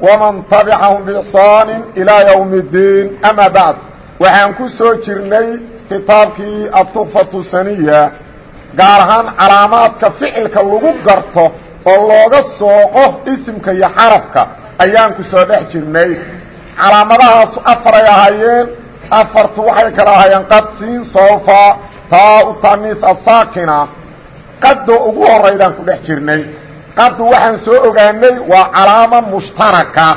ومن تبعهم بإحsaan إلى يوم الدين أmا baعd waxaan ku soo jirnay kitaabkii aلطufaة saniya gaar ahaan calaamaadka ficilka lagu garto oo looga sooqo isimka iyo xarafka ayaan ku soo dhex jirnay calaamadahaas afaray ahaayeen afartu waxay kala ahaayeen qad siin sofa taa u taniis asaakina qado ugu horaydaan ku dhex jirnay qadu waxaan soo ogaanay waa calaama mushtaraka.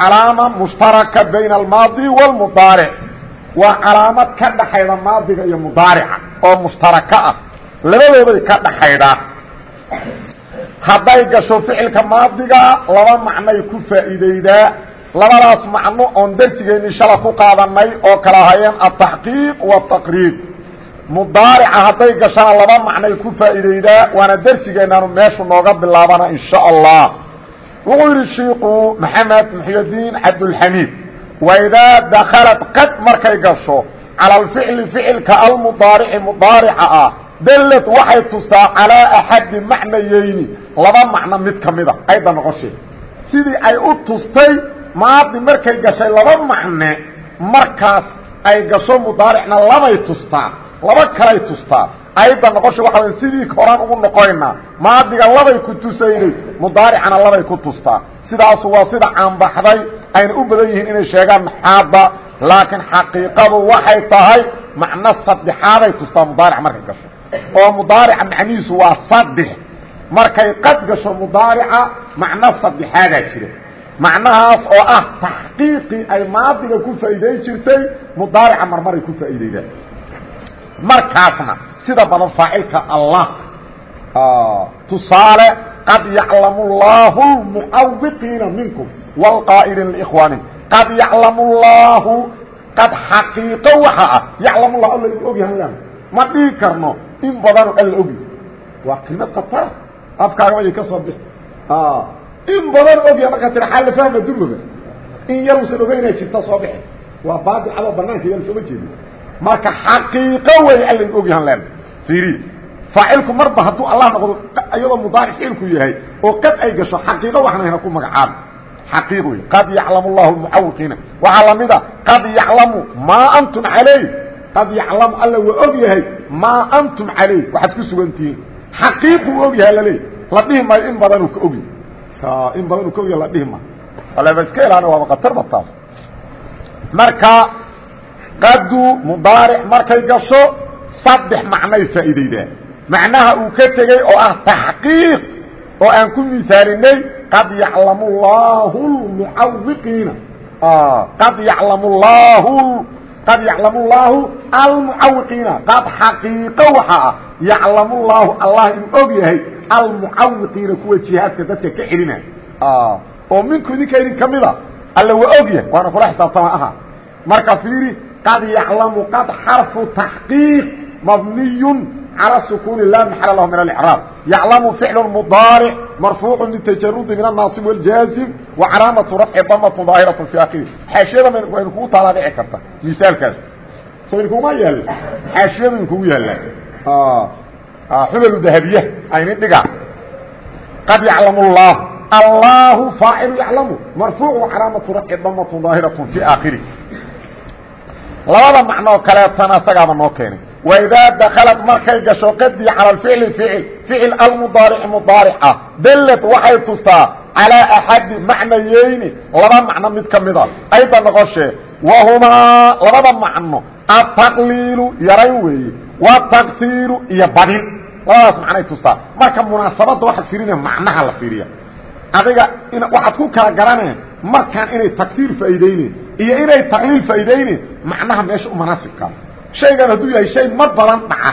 Calaama mushtaraka bayna almaadi wاlmudaaric waa calaamad ka dhaxayda maadiga iyo mudaarica oo mushtaraka ah. Labadooday ka dhaxaydaa hadday gasho ficilka maadiga laba macnay ku faa'iideydaa labadaas macno oon darsigeennii shala ku qaadanay oo kala ahayeen altaxqiiq waataqriib mudaarica hadday gashana laba macnay ku faa'iideydaa waana dersigeennaanu meeshu nooga bilaabana in sha allah. Wuxuu yidhi shiiku maxamed muxydiin cabdulxamiid waidaa dakhalat qad markay gasho cala alficli ficilka almudaarici mudaarica ah dallad waxay tustaa calaa axadi macnayeyni laba macno mid ka mida ayda noqoshee sidii ay u tustay maadi markay gashay laba macne markaas ay gasho mudaaricna labay tustaa laba kalay tustaa. Ayadda noqosha waxa way sidii horaan ugu noqoynaa maadiga labay ku tusayday mudaaricana labay ku tustaa. Sidaasu waa sida caanbaxday ayna u badan yihiin inay sheegaan maxaadda laakiin xaqiiqadu waxay tahay macno saddexaaday tustaa mudaaric markay gasho. Oo mudaarica macnihiisu waa saddex. Markay qad gasho mudaarica macno saddexaadaa jira. Macnahaas oo ah taxqiiqii ay maadiga ku faa'iideyn jirtay mudaarica marmaray ku faa'iideydaa markaasna sida badan faacilka allah ah, tusaale qad yaclamu llaahu lmucawiqiina minkum wlqaa'iliina likhwaani qad yaclamu qad xaqiiqo waxa ah yaclamu llah alla u ogyahay ma dhigi karno in badanu alla ogyahy waa kelmad khatar afkaaga ayay ka soo ah, in badanu ogyahay markaa tira xaalla fahma duloga in yar uusan ogeynaa jirta soo bixi. Waa baadicadoo banaanka yalsoma marka xaqiiqo wey alla in ogyahan len fiiri faacilku marba hadduu allah noqdo iyadoo mudaaric ficilku yahay oo qad ay gasho xaqiiqo waxna hayna ku magacaabo xaqiiq wey qad yaclamu llahu lmucawiqiina waxaa lamida qad yaclamu maa antum calayh qad yaclamu alla waa og yahay maa antum calayh waxaad ku sugantihiin xaqiiquu og yahay laleey la dhihi maayo in badanuu ka ogyahy in badanuu ka ogyahy la dhihi maayo. Aleba iska ilaana waaba khatarba taas. Marka qadu mudaaric markay gasho saddex macnay faa'iideydaa macnaha uu ka tegey oo ah taxqiiq oo aan ku misaalinay qad yaclamu llahu lmucawiqiina qad yaclamu llahu qad yaclamu llaahu almucawiqiina qad xaqiiqo waxa ah yaclamu llaahu allah inuu og yahay almucawiqiina kuwa jihaadka dadka ka celinaya oo minku idinka idin ka mida alla waa og yahay waana kula xisaabtama aha. Marka fiiri qad yaclamu qad xarfu taxqiiq mabniy calى sukuni la maxala lahu min اlcraab yaclamu ficlu mudaaric marfuucu litajarudi min الnaasib wاljaazim wa calaamatu rafci damatun daahiraة fi akhiri xaashiyada waynu kugu taalaa dhici karta misaalkaas so inkuma yaalla xaashiyadu inkugu yaalla xubalu dahabiya ayni dhiga qad yaclamu اllah allahu faacilu yaclamu marfuucu calaamatu rafci damatun daahiraة fi akhiri labada macnoo kaleetana isagaaba noo keenay. Waidaa dakalad markay gasho qadii cala ficli ficil ficil almudaarici mudaaric ah dallad waxay tustaa calaa axadi macnayeyni laba macno mid ka mida ayda noqoshee wahumaa labada macno ataqliilu yarayn weeye wataksiiru iyo badin. Labadaas macnay tustaa. Marka munaasabadda waxaad fiirina macnaha la fiiriya. Adiga waxaad ku kala garaneen markaan inay taktiir faa'iideyneyn iyo inay taqliil faa'iideyneyn macnaha meesha u manaasibkaa shaygan hadduu yahay shay mar badan dhaca.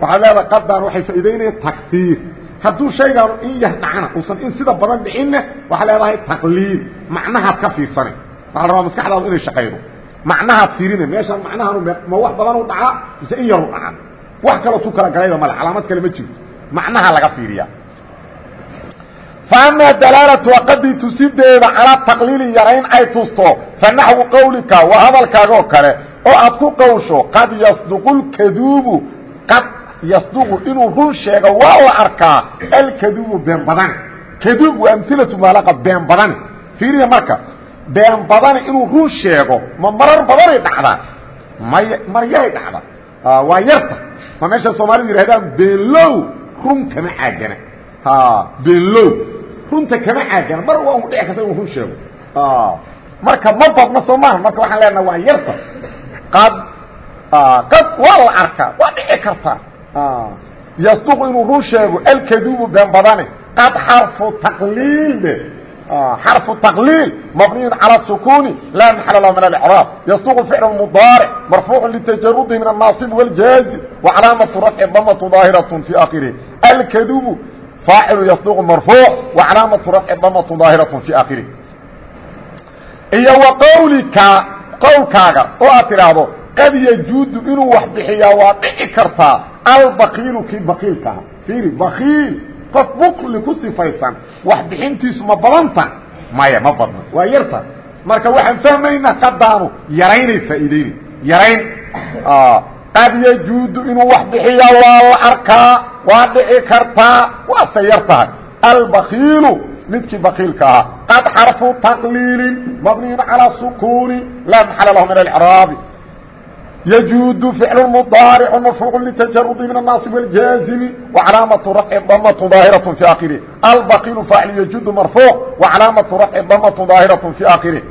Waxaad leedahay qadaan waxay faa'iideynaya taktiir hadduu shaygaanu in yar dhacana uusan in sida badan dhicinna waxaa leedahay taqliil macnahaad ka fiirsane waxaa la rabaa maskaxdaadu inay shaqaydo macnahaad fiirine meeshaan macnahanu ma wax badan u dhacaa mise in yaru dhaca. Wax kaloo tu kala galayba male calaamad kale ma jirto. Macnaha laga fiiriya ama dalaalatu aqadii tusideeda calaa taqliili yarayn ay tusto fa naxwu qowlika waa hadalkaagoo kale oo aad ku qowsho qad yasduqu lkaduubu qad yasduqu inuu run sheego waa la arkaa alkaduubu been badani kaduub waa amilatu maalaqa been badani fiiriya marka been badani inuu run sheego ma marar badanay dhacdaa may maryay dhacda waa yarta ma meesha soomaalidu yidhahdaan beenlow run kama caagana beenlow runta kama caagan mar waa u dhici karta inuu run sheego. Ah, marka ma badna soo maaha. Marka waxaan leenaha waa yarta. Qad ah, qad waa la arkaa waa dhici karta. Ah, yasduqu inuu run sheego. Alkaduubu been badane qad xarfu taqliil de xarfu taqliil. Mabniyun cala sukuuni laa maxala lahu min alcraab yasduqu ficlu mudaaric marfuucu litajarudi min annaasib waljaazi. Wa calaamatu rafci damatu daahiraة fi akhirihi alkadubu aacil ysdq marfuuc wacalaamatu rafci damatu daahiraة fi akhiri iyo wa qawlika qowlkaaga oo aad tidhaahdo qad yajuudu inuu wax bixiyaa waa dhici kartaa albakiilu kii bakiilka aha iiri bakiil qof bukli ku sifaysan wax bixintiisu ma badanta maya ma badna waa yarta marka waxaan fahmaynaa qadaanu yaraynay faa'iideyna yarayn qad yajuudu inuu wax bixiyaa waa la arkaa waa dhici kartaa waase yar tahay albakiilu midkii bakiilka ahaa qad xarfu taqliilin mabniyun calىa sukuuni laa maxala lahu min alcraabi يجuud فعل مضاaرع مرفوع لتجرد من الناaصب والجاaزم وعلاaمة رفع ضمة ظاaهرة في آkره البقيل فاعل يجuد مرفوع وعلاaمة رفع ضمة ظاaهرة في آkره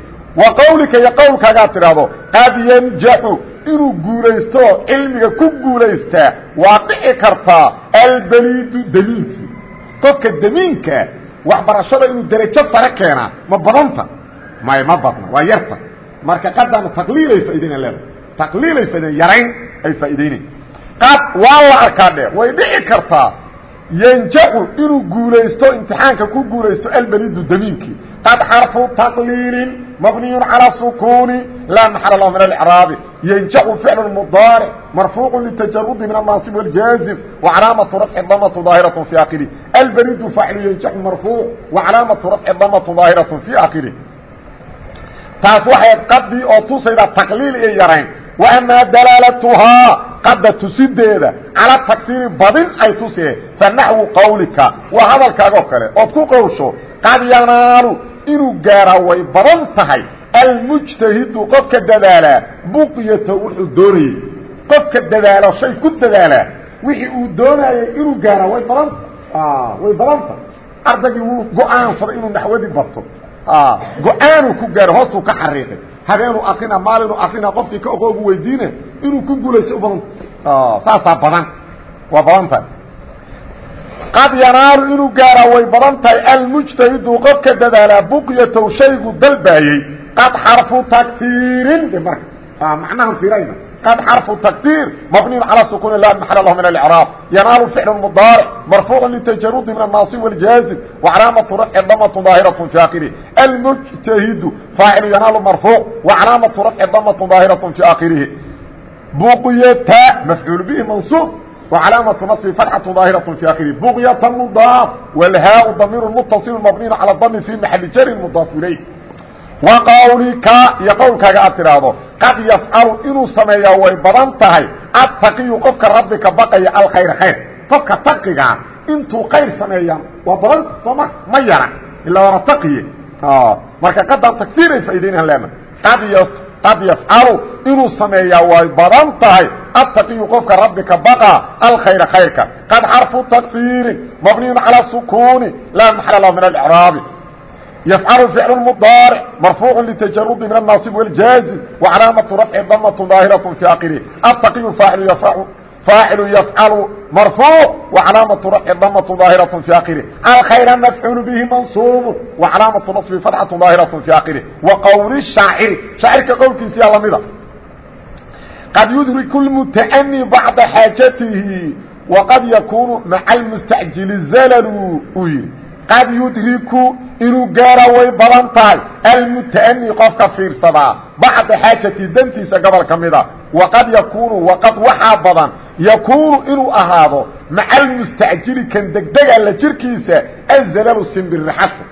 وqwلka iyo qwlkaagaa tidhaahdo qad ينجح inuu guulaysto cilmiga ku guulaystaa waa dhici kartaa albelidu dmiinkii qofka dmiinka waxbarashada inuu derajo sare keenaa ma badanta? May ma badna waa yarta. Marka qadana taqliilay faaidana leedahay. Taqliilay faaideen yarayn ay faa'iideynayn qad waa la arkaa dhe way dhici kartaa yanjaxu inuu guulaysto imtixaanka ku guulaysto albelidu damiinkii qad xarfu taqliilin mabniyun calى sukuuni laa maxala lahu min alcraabi yanjaxu ficlu mudaaric marfuucu litajarudi min annaasib wاljaazim wacalaamatu rafci damatu daahiraة fi akhiri albelidu faclu yanjaxu marfuuc wacalaamatu rafci damatu daahiraة fi akhiri taas waxay qadii oo tusayda taqliil iyo yarayn وأmا dalaalatuhaa qada tusideeda calى tagsiri badin ay tusee fanaxwu qawlika waa hadalkaagoo kale ood ku qowsho qad yanaalu inuu gaaraa way badan tahay. Almujtahidu qofka dadaalaa buqyata wuxuu doonayey qofka dadaalo shay ku dadaalaa wixii uu doonayay inuu gaaraa way badan way badan tahay. Ardaygii wuu go'aansaday inuu naxwadii barto go'aanuu ku gaaro hoostuu ka xariiqay. Habeenu akrina maalinu akrina qofkii ka oqoogu weydiine inuu ku guulaysto u badan. Saasaa badan. Waa badan tahay qad yanaalu inuu gaaraa way badan tahay almujtahidu qofka dadaalaa buqyatow shaygu dalbaayey. Qad xarfu takfiirin de marka macnahan fiirayna qad xarfu takfiir mabniin calaa sukuuni laa maxala lahu min alcraab yanaalu ficlun mudaaric marfuucan litajarudi min annaasib waljaazim wa calaamatu rafci damatun daahiratun fi aakhirih almujtahidu faacilu yanaalu marfuuc wa calaamatu rafci damatun daahiratun fi aakhirihi. Buqyata mafcuul bihi mansuub وعلامة نصب فتحة ظاهرة في آخره بغية مضاف والهاء ضمير متصل مبني على الضم في محل جر مضاف إليه وqwlika iyo qowlkaaga aad tidhaahdo qad yafcalu inuu sameeyaa way badan tahay attaqiyu qofka rabbi ka baqaya alkhayr khayr qofka taqigaa intuu khayr sameeyaan waa badan sooma ma yara ilaa waana taqiye marka qadan tagsiiray faa'idaynaan leena qad qad yafcalu inuu sameeyaa way badan tahay attaqiyu qofka rabbi ka baqa alkhayra khayrka qad xarfu taksiirin mabniyun calى sukuni laa maxala lahu min alcraabi يفعل فعل مضارع مرفوع لتجرد من الناصب والجازم وعلامة رفع ضمة ظاهرة في آخره التقي فاعل يفعل فاعل يفعل مرفوع وعلامة رفع ضمة ظاهرة في آخره الخير مفعول به منصوب وعلامة نصب فتحة ظاهرة في آخره وقول الشاعر شاعرك قولkiisi qad yudriku اlmutacami bacda xaajatihi waqad yakuunu maca almustacjili zalalu uu yidhi qad yudriku inuu gaara way badan tahay almuta'ami qofka fiirsadaa bacda xaajatihi dantiisa gobol ka mida waqad yakuunu waqad waxaa badan yakuunu inuu ahaado maca almustacjili kan degdega la jirkiisa azalalu simbirixasu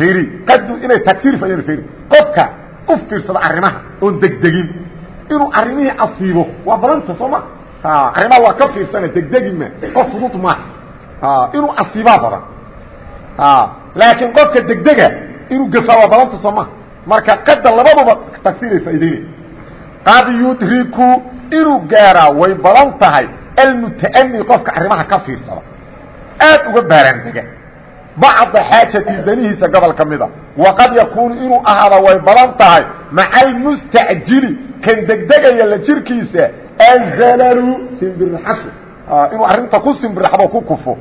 iri qadu inay tagsiir fayeen iri qofka u fiirsada arrimaha oon degdegin inuu arrimihii asiibo. Waa badanta soo ma? Arrimaha waa ka fiirsana degdegi ma. Qof fudud maaha inuu asiibaa badan. Laakiin qofka degdega inuu gafaa waa badanta soo maha marka qada labaduba tagsiiray faa'idaynaya qad yudriku inuu gaaraa way badan tahay. Almuta'ani qofka arrimaha ka fiirsada. Aad uga baaraandega bacda xaajati danihiisa gobol ka mida waqad yakuunu inuu ahaada way badan tahay kan degdegaya la jirkiisa azalalu simbirixashu inuu arrinta ku simbirixdo ku kufo.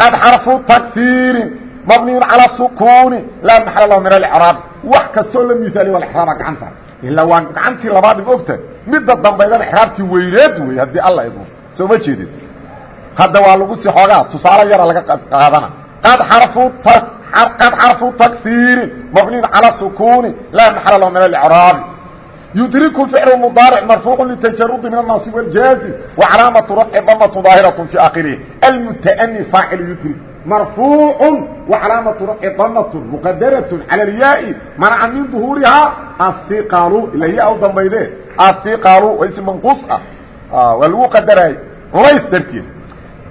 Qad xarfu taksiirin mabniyun calى sukuuni laa maxala lahu min alcraab wax kastoo la miaaliy waa raaba gacanta. Ilaa waa gacantii labaad dhib ogta midda dambaydana exraabtii weyneed wey haddii alla idmo soo ma jeedin. Hadda waa lagu si xoogaa tusaale yara laga qaadana. Qad xarfu qad xarfu taksiirin mabniyun calى sukuuni laa maxala lahu min alcraabi يdرك فعل مضارع مرفوع لتجرد من الناصب والجازم وعلامة رفع ضمة ظاهرة في آخره المتأني فاعل يdرك مرفوع وعلامة رفع ضمة مقدرة على الياء منع من ظهورها الثقل إلا هي أو ضمبيده الثقل واسم منقوص waa lagu qadaray lays darteed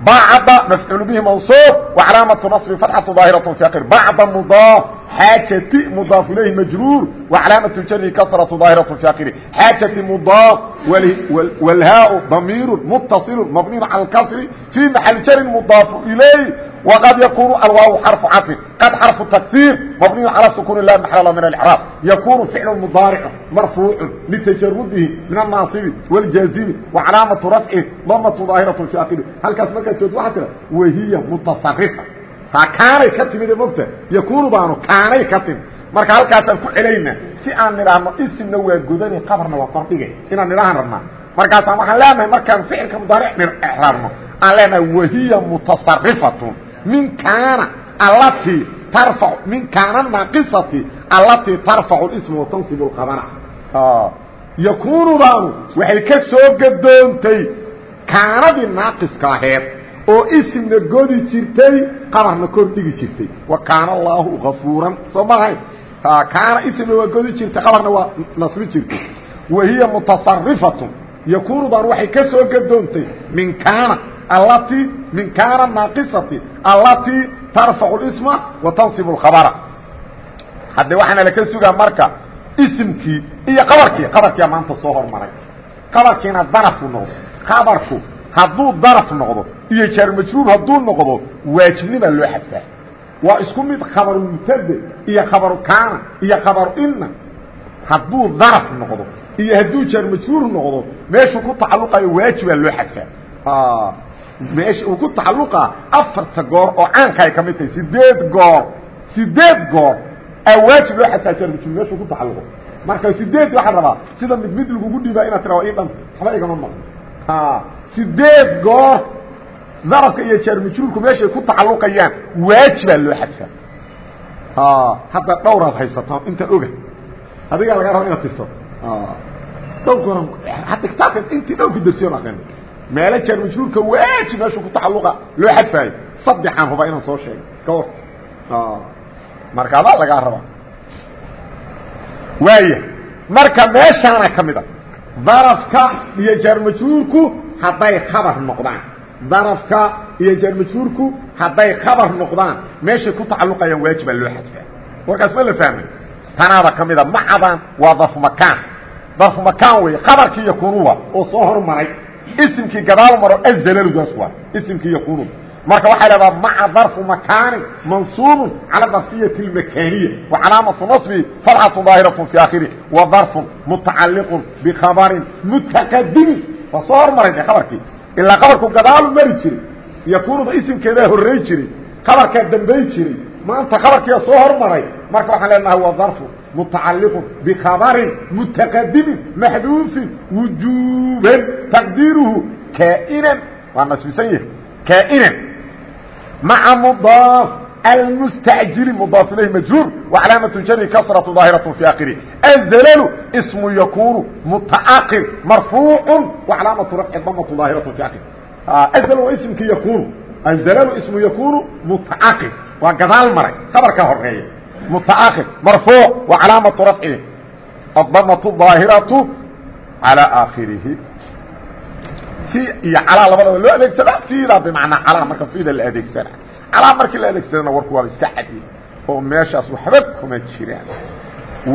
bacda mafcuul bihi mansuub wacalaamatu naصbi fatxatu daahiraة fi akir bacda mudaaf xaajati mudaaf ilayhi majruur wacalaamatu jari kasratu daahiraة fi akiri xaajati mudaaf wlhaau damiiru mutasilu mabniyu cala اkasri fii maxali jarin mudaafu ilayh وqad yakunu alwaaw xarفu caطfin qad xarفu تkثيir mabniyu calى sukun la maxل min اإعrاab yakunu ficl mdaarc marfuucu litajarudihi min الnaasibi wاljaazimi وacalaamaةu rafcihi damatu ظaahiraة fi akiri halkaas markaad joogto waxaa tira wahiya mutasarifa taa kaanay ka timid mogta yakunu baanu kaanay ka timid. Marka halkaasaan ku celayna si aan nidhaahno isimna waa godani qabarna waa kordhigay. Inaan nidhahan rabnaa markaasaan waxaan leenahay markaan ficilka mudaaric raabno aan leenahay wahiya mutasarifatun min kaana allatii tarfac min kaana naaqisati allatii tarfacu isma watansibu lkhabara. Yakunudaanu waxay ka soo gadoontay kaanadii naaqiska aheed oo isimna godi jirtay qabarna kor dhigi jirtay. Wa kaana allaahu gafuuran soo maahayn kaana isimna waa godi jirtay qabarna waa nasbi jirtay. Wa hiya mutasarifatun yakunudaanu waxay ka soo gadoontay. Min kaana allatii min kaana naaqisati allatii tarfacu اsma wa tansibu اkhabara hadde waxaana laka sugaa marka isimkii iyo qabarkii qabarkiia maanta soo hormaray. Qabarkiina darafku noqdo. Qabarku hadduu daraf noqdo iyo jaarmajruur hadduu noqdo waajibnimaa loo xadfaa waa isku mid khabaru mubtade iyo khabaru kaana iyo khabaru ina hadduu daraf noqdo iyo hadduu jaarmajruur noqdo meeshuu ku tacalluqayo waajibaa loo xadfaa meesha uu ku tacalluqa afarta goor oo caanka ay ka mid tahay sideed goor sideed goor aa waajib loo xasaajiya mujum meeshuu ku tacalluqo. Marka sideed waxaan rabaa sida mid mid lagugu dhiibaa inaad tira waa ii dhanta waxba igama sideed goor darafka iyo jaarmajruurku meeshay ku tacalluqayaan? Waajibaa loo xadfaa. Hadda dhowraad haysataa intaan oga. Adigaa laga raba inaad tirsato dhowr hadda kitaabka intii dhowrka darsiyon aqrin meelo jaar majruurka waajib meeshuu ku tacalluqa loo xadfaayo. Saddexaan rubaa inaan soo sheegay. Iska war marka adaa lagaa rabaa. Waaya marka meeshaana ka mid a darafka iyo jaarmajruurku hadday khabar noqdaan darafka iyo jaarmajruurku hadday khabar noqdaan meeshay ku tacalluqayaan waajibaa loo xadfaa warkaas ma la fahmay tanaada ka mida macadan waa darfu makaan darfu makaan wey khabarkii iyo kunuwa oo soo hormaray isimkii gadaal maro azlaldaas waa isimkii yakunu marka waxay leedaha maca darfu makaani mansuubun cala darfiyati اlmakaniya wa calaamatu naصbi fatxatu daahiraة fi akhiri wa darfun mutacaliqun bikhabarin mutaqadimin waa soo hormaray de ilaa abarku gadaalu mari jiray yakunuda isimkeedaa horrey jiray abarkaa dambay jiray maanta kabarkiia soo hormaray. Marka waxaan leenaha waa darfu. Mutacaliqun bikabarin mutaqadimin maxduufin wujuban taqdiiruhu kainan waa nasbisan yahay. Kainan maca mudaaf. almustacjili mudaaf ilayhi majruur wacalaamatu jari kasratu daahiraة fi akhirih azlalu ismu yakunu mutaaqir marfuucu wacalaamatu rafci damatu daahiraة fi akhirih azl waa ismki yakunu azlalu ismu yakunu mutaaqir waa gadaal maray khabarka horeeya mutaaqir marfuuc wacalaamatu rafcihi adamatu daahiraةu calى aakhirihi iyo calaa labadaba loo adeegsada fiida bimacnaa calaa marka fiida la adeegsana calaa markii la adeegsadana warku waaba iska cadiy oo meeshaas waxba kuma jiraan.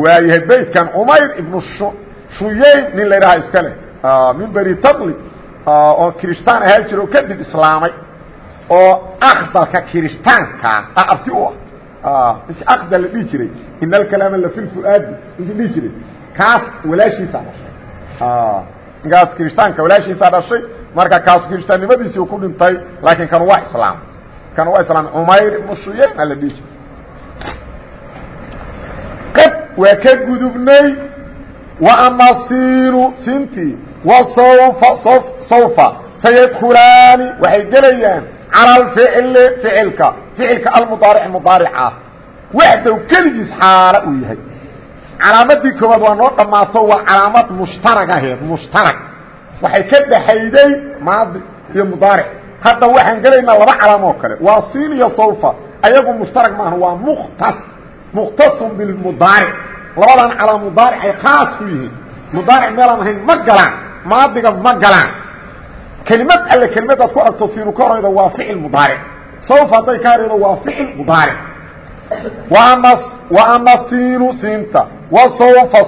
Waayahay beytkan cumayr ibnu shuyayn nin la ydhaha iska leh min beri tadli oo kirishtaan ahaa jira oo kadib islaamay oo akdalka kirishtaanka abti u ah. Ninki akdal la dhihi jiray in alkalaama la fi lfuaadi ninkii dhihi jiray kaas walaashiisaa dhashay. Ninkaas kirishtaanka walaashiisaa dhashay marka kaas kirishtaannimadiisii ku dhintay laakiin kanu waa islaam kanu waa islaam cumayr ibnu shuyayn ala dhihi jiray qad waa ka gudubnay wa ama siinu siintii wa sawfa sawfa fayadkulaani waxay gelayaan cala alficli ficilka ficilka almudaaric mudaarica. Waxdow keligiis xaalo uu yahay. Calaamadii koowaad waa noo dhammaato waa calaamad mushtarag aheed mushtarag waxay ka dhaxayday maadi iyo mudaaric hadda waxaan gelaynaa laba calaamoo kale. Waa siin iyo salfa ayagu mushtarag maaha waa muktas mukhtasun bilmudaaric labadan calaa mudaaricay khaas ku yihiin. Mudaaric meelaan ahayn ma galaan. Maadiga ma galaan. Kelimad alle kelimadaad ku aragto siinu ka horayda waa ficil mudaaric salfa hadday ka hareydo waa ficil mudaaric wa ama siinu siinta. Wa sawfa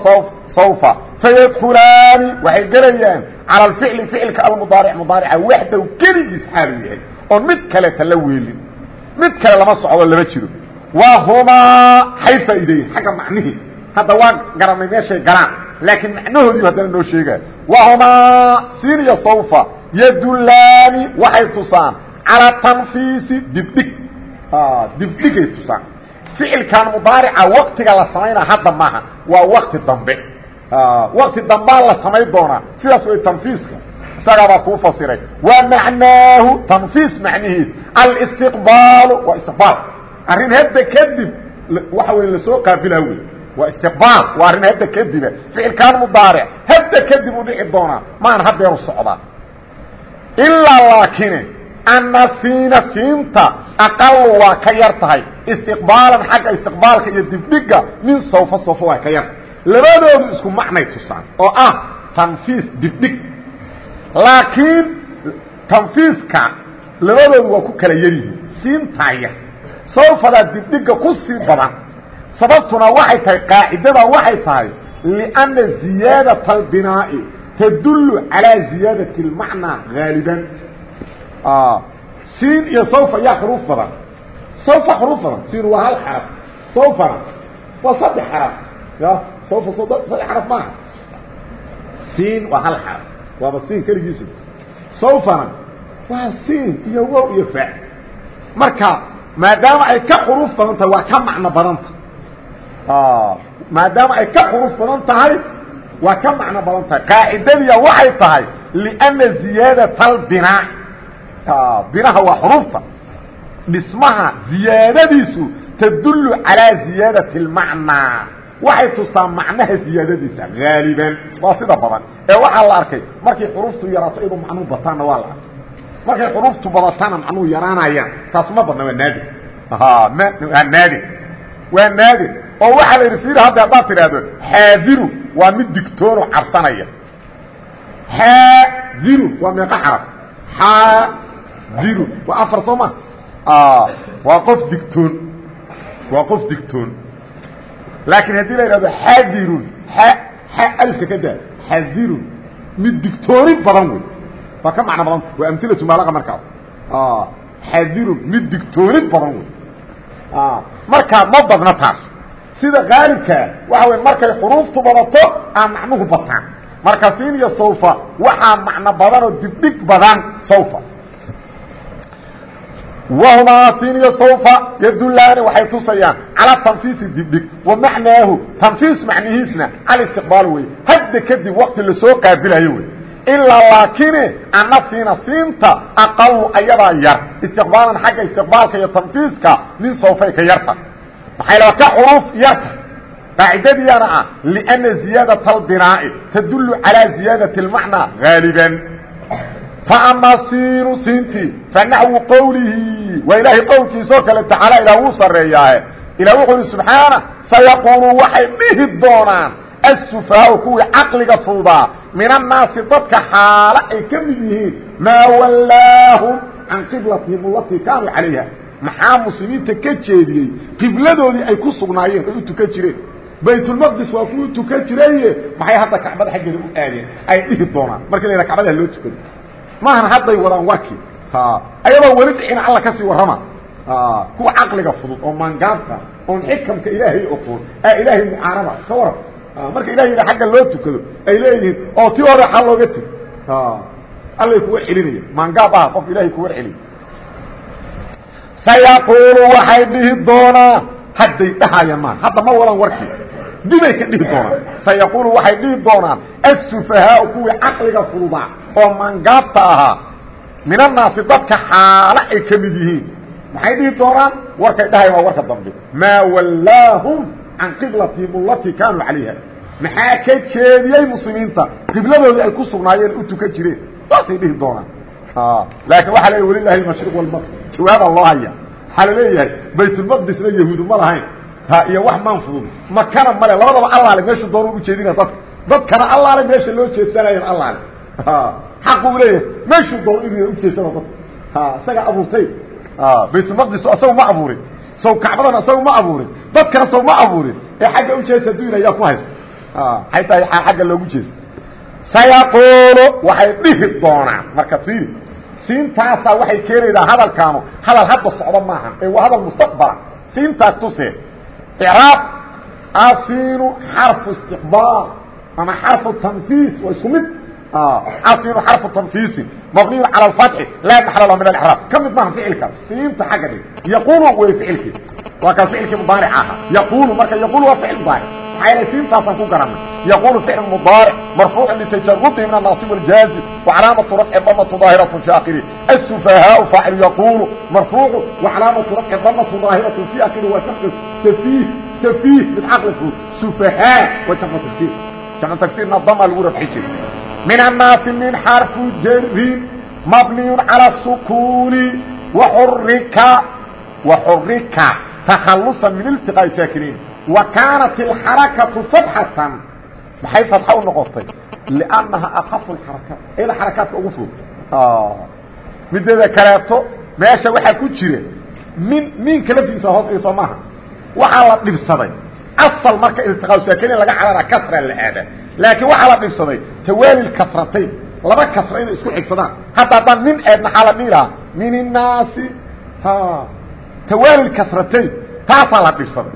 sawfa. Fayadkulaani waxay gelayaan calى اficli ficilka almudaaric mudaarica waxdow keligiis xaaluu yahay oon mid kaleta la weelin. Mid kale lama socdo lama jiro. Waa humaa hay faa'iideeyen xagga macnihii hadda waa garanay meeshay galaan laakiin macnahoodiiu haddana noo sheegaya wa humaa siin iyo sawfa yadulaani waxay tusaan calaa tanfiisi dibdhig. Ah, dibdhigay tusaan. Ficilkan mudaarica waktiga la samaynaa hadda maaha waa wakti dambe wakti dambaa la samayn doonaa sidaas way tanfiiska. Isagaabaa kuu fasiray. Wa macnaahu tanfiis macnihiis. Alistiqbaalu waa istiqbaal. Arrin hadda kadib waxa wey la soo qaabilaa wey waa istiqbaal waa arrin hadda kadiba ficilkan mudaaric hadda kadib u dhici doonaa maan haddeeru socdaa ilaa laakine ana siina siinta aqalu waa ka yar tahay. Istiqbaalan xagga istiqbaalka iyo dibdhiga min sawfa sawfa waa ka yar labadoodu isku macnay tusaan oo ah tanfiis dibdhig laakiin tanfiiska labadoodu waa ku kala yaryihiin siintaaya. Sawfadaa dibdhiga ku sii badan sababtuna waxay tahay qaacidada waxay tahay lianna ziyaadata albinaa'i tadullu calaa ziyaadati اlmacnaa haaliban siin iyo sawfa yaa xuruuf badan. Sawfa xuruuf badan siin waa hal xaraf. Sawfana waa saddex xaraf ya sawfa saddex xaraf maaha siin waa hal xaraf waaba siin keligiisa sawfana waa siin iyo wow iyo fa marka maadaama ay ka xuruuf badan tahay waa ka macno badan tahay maadaama ay ka xuruuf badan tahay waa ka macno badan tahay qaacidadiya waxay tahay liأna ziyaadaة اlbinaa binaha waa xuruufta dhismaha ziyaadadiisu tadulu calىa ziyaadaةi اlmacnaa waxay tustaa macnaha ziyaadadiisa haaliban waa sida badan. Ee waxaa la arkay markay xuruuftu yaraato iyadoo macnuhu bataanna waa la arkay. Markay xuruuftu badataana macnuhu yaraanayaan. Taas ma badna waa naadir waa naadir waa naadir oo waxaa la yidhi ir hadda haddaad tidhaahdo xaadiru waa mid digtoono cabsanaya. Xaadiru waa meeqa xaraf xaadiru waa afar soo ma? Waa qof digtoon. Waa qof digtoon laakiin haddii la yidhahdo xadirun alifka ka daa xadirun mid digtooni badan wey waa ka macno badanta waa amilatu maalaqa markaas xadirun mid digtooni badan wey markaa ma badna taas. Sida qaalibkaa waxa wey markay xuruuftu badato aan macnuhu bataan marka siin iyo sawfa waxaa macno badan oo dibdhig badan sawfa wahumaa siin iyo sawfa yadulaani waxay tusayaan calaa tanfiisi dibdhig wa macnaahu tanfiis macnihiisna alistiqbaal wey hadda kadib wakti lasoo qaabilayo wey ilaa laakine ana siina siinta aqalu ayadaa yar istiqbaalan xagga istiqbaalka iyo tanfiiska min sawfay ka yarta maxay laba ka xuruuf yarta qaacidadiyaana ah liأna ziyaadaة اlbinaa'i tadulu calىa ziyaadaة اlmacnaa gaaliban faama siinu siintii fanaxwu qowlihi waa ilaahay qowlkiisoo kale tacaala ilaa wuu sareeyaahe ilah wuxuu ihi subxaana sayaquulu waxay dhihi doonaan assufahaau kuwii caqliga fuudaa min annaasi dadka xaalo ay ka mid yihiin maa wallaahum can qiblatihim alatii kaanuu calayha maxaa muslimiinta ka jeediyey qibladoodii ay ku sugnaayeen ay u tukan jireen baytulmaqdis waa kuwii tukan jiraye maxay hadda kacbada xaggeeda u aadeen ay dhihi doonaan marka la loo tukado maahan hadday wadaan warkii ayadoo weli dhicina alla ka sii warrama. Kuwa caqliga fudud oo maangaabka oon xikamka ilaahay oqoon aa ilaahay mucaarada ka waran marka ilahay yidha agga loo tukado ay leeyihiin oo tii hore xal looga teg allay kuga celinaya. Maangaab ah qof ilahay kuga celiya sayaquulu waxay dhihi doonaan hadday dhahayaan hadda ma wadan warkii dibay ka dhihi doonaan. Sayaquulu waxay dhihi doonaan assufahaau kuwii caqliga fududaa oo maangaabta ahaa. Min annaasi dadka xaalo ay ka mid yihiin. Maxay dhihi doonaan? Warkay dhahay waa warka dambe. Maa wallaahum can qiblatihim alatii kaanuu calayha. Maxaa ka jeediyey muslimiinta? Qibladoodii ay ku sugnaayeen u tukan jireen. Saasay dhihi doonaan. Laakiin waxaa leeya walilahi almashriq walmaqrib jawaabaa loo haya. Waxaa la leeyahay baytulmaqdisna yahuudu ma lahayn. Ha iyo wax maan fudud. Makana male labadaba allaale meeshu doonu ujeedina dadka. Dadkana allaale meesha loo jeedsanayan allaale xaqu leeyahay meeshuu doon in ujeedsana dadka isaga abuurtay. Baytulmaqdis isaga ma abuurin saw kacbadana isaga ma abuurin dadkana saw ma abuurin ee xagga ujeedsa duyn ayaa ku haysta ay tahay agga loogu jeesta sayaquulu waxay dhihi doonaan. Marka fiiri siintaasaa waxay keenaydaa hadalkaanu hadal hadda socdo maaha. Ee waa hadal mustaqbala. Siintaas tusee icraab asiinu xarfu istiqbaal ama xarfu tanfiis. Waa isku mid asiinu xarfu tanfiisin mabniyu calى اfatxi laa maxal lah min اraab ka mid maaha ficilka siinta xagga dhig yaqulu wey ficilkii waa kaas ficilkii mudaaric ahaa yaqulu marka yaqulu waa ficil mudaaric maxaa yeelay siintaasaan ku garanay yaqulu ficil mudaaric marfuucu litajarudihi min الnaصib اljaazi وcalaamaةu rafci damatu ظaahiraة fi akiri الsufahaau faacil yaqulu marfuucu وcalaamaةu rafci damatu ظaahiraة fi akiri waa jamcu tafiih tafiih mid caqli fud sufahaa waa jamcu tagsiir jamcu tagsiirna dama lagu rafci jira min الnaasi min xarfu jarin mabniy calى الsukuni وxurika وxurika تkhaluصa min اltiqاaءi saakiniin wa kaanat اxarakatu fatxatan maxay fatxa u noqotay لأnnaha akafu xarakaat iyada xarakaadka ugu fog mideeda kaleeto meesha waxaa ku jira min minka laftigiisa hoos dhiso maaha waxaa la dhibsaday asal marka iltiqaa saakiniin laga carara kasra la aada laakiin waxaa la dhibsaday tawaali kasratayn laba kasra inay isku xigsadaan hadda haddaan min eed maxaa la dhihi lahaa min الnaasi tawaali kasratayn taasaa la dhibsaday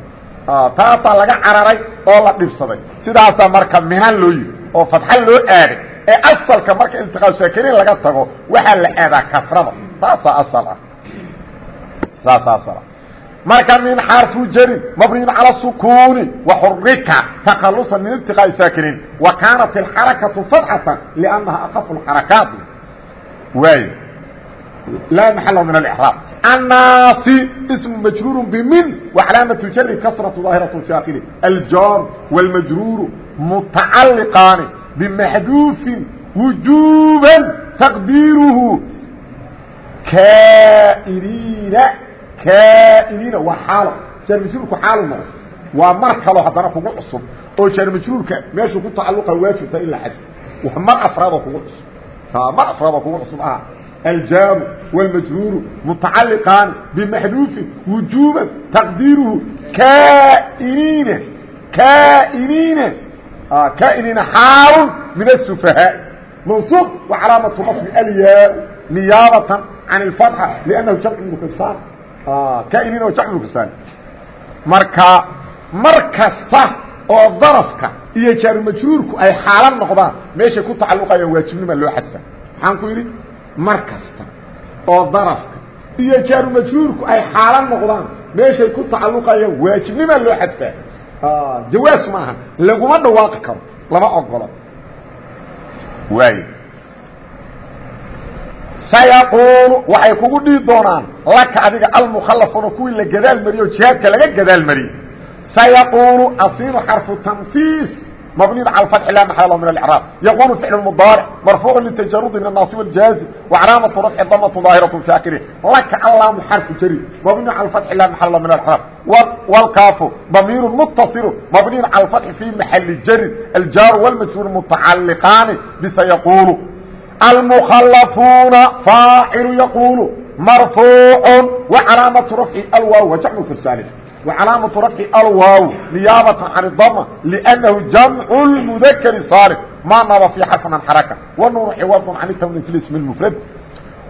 taasaa laga cararay oo la dhibsaday sidaasaa marka minan loo yiri oo fatxa loo aaday ee asalka marka iltiqaa saakiniin laga tago waxaa la aadaa kasrada taasaa asal ah saasa asal ah marka min xarfu jarin mabniyin calى sukuni waxurika takhalusa min iltiqaaءi saakiniin wa kaanat اxarakatu fatxata lأnnaha akafu xarakaati waay laa maxala min اlraab الnaasi sm majruur bmin وcalaamaة jari kasraة ظaahiraة fi akiri aljar wاlmajruuru mutacaliqaani bmaxduufin wujuba taqdiiruhu kainiina kainiina waa xaalo jaarmajruurku xaalu noqo waa mar kaloo haddana kugu cusub oo jaarmajruurka meeshuu ku tacaluqa waajibta in la xadfo waa mar afraadoo kugu cusub mar afraadoo kugu cusub ah aljaaru wاlmajruuru mutacaliqaani bimaxduufin wujuuban taqdiiruhu kainiina kainiina kainiina xaalun min الsufahaa mansuub wa calaamatu nasbi alyaa niyaabatan can اlfatxa liannahu jamcu mukasaan kainiina waa jamcu mukasaan marka mar kasta oo darafka iyo jaarumajruurku ay xaalan noqdaan meeshay ku tacalluqayaan waajibnima loo xadfa. Maxaan ku yidhi? Mar kasta oo darafka iyo jaarumajruurku ay xaalan noqdaan meeshay ku tacalluqayaan waajibnima loo xadfaa jawaas maaha laguma dhawaaqi karo. Lama ogolo waay sayaquulu waxay kugu dhihi doonaan laka adiga almukhallafuuna kuwii la gadaal mariyo jihaadka laga gadaal mariyey sayaquulu asiinu xarfu tanfiis mabniin cala fatxi laa maxal lahu min alcraab yaquulu ficlu mudaaric marfuucun litajarudi min annaasib aljaazi wa calaamatu rafci damatu daahiratu fi akhirih laka allaamu xarfu jari mabniin cala fatxi laa maxal lahu min alcraab wاlkaafu damiiru mutasilu mabniin cala alfatxi fii maxali jarin aljaaru wاlmajhuul mutacaliqaani bisayaquulu المخلفون فاعل يقول مرفوع وعلامة رفع الواو وجمع في الثالث وعلاaمة رفع الواو نياaبة عن الضمة لأنه جمع المذكر صارف ما نب في حسنا حركة والنور عوض عن التمن في الاسم المفرد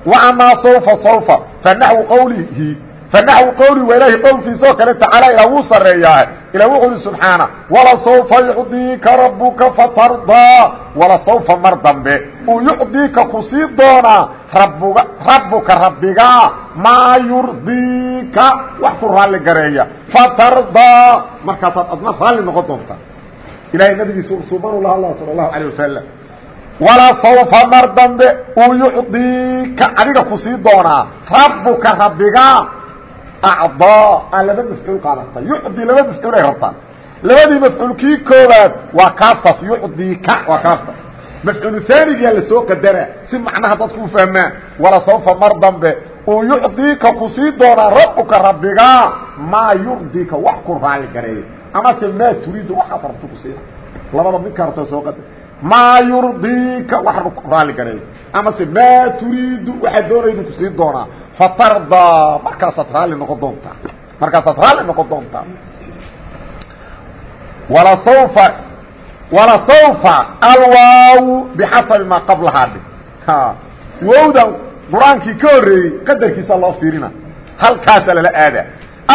وأmا سوف سوف فنحو qwله فنحو qwلi waa ilahy qowlkiisoo kale tacaalى ilaa wuu sareeyaa ila wuxu ui subحaana وaلaسوفa يucطيika رaبka faترضىa وaلaسوفa mar dambe uu يucطيika ku sii doonaa rabga rabuka rabiga maa yurضيika wax ku raali gareeya faترضىa markaasaad adna raali noqon doontaa ilahay nabigiisa suuban lah allah salى الlahu عalيه wasaلم وaلaسوفa mar dambe uu يucطيika adiga ku sii doonaa rabuka rabiga acdaa laba mafcuul qaadata yucdi laba mafcuul ay rabtaan labadii mafcuulkii koobaad waa kaastaas yucdika waa kaasta mafcuulu haanigiyaa la soo qadara si macnaha dadku u fahmaan wala sawfa mar dambe uu yucdiika ku sii doonaa rabuka rabbigaa maa yurdika wax ku raali gareeyo amase maa turiidu waxaad rabto ku siina labada midka rabta soo qadar maa yurdika wax raali gareeyo amase maa turiidu waxaad doonaydu ku sii doonaa fatardaa markaasaad raalli noqon doontaa markaasaad raalli noqon doontaa walasawfa walasawfa alwaaw bixasabi maa qablahaa dhi wowdan qur'aankii ka horreeyey qadarkiisa loo fiirina. Halkaasaa lala aadaa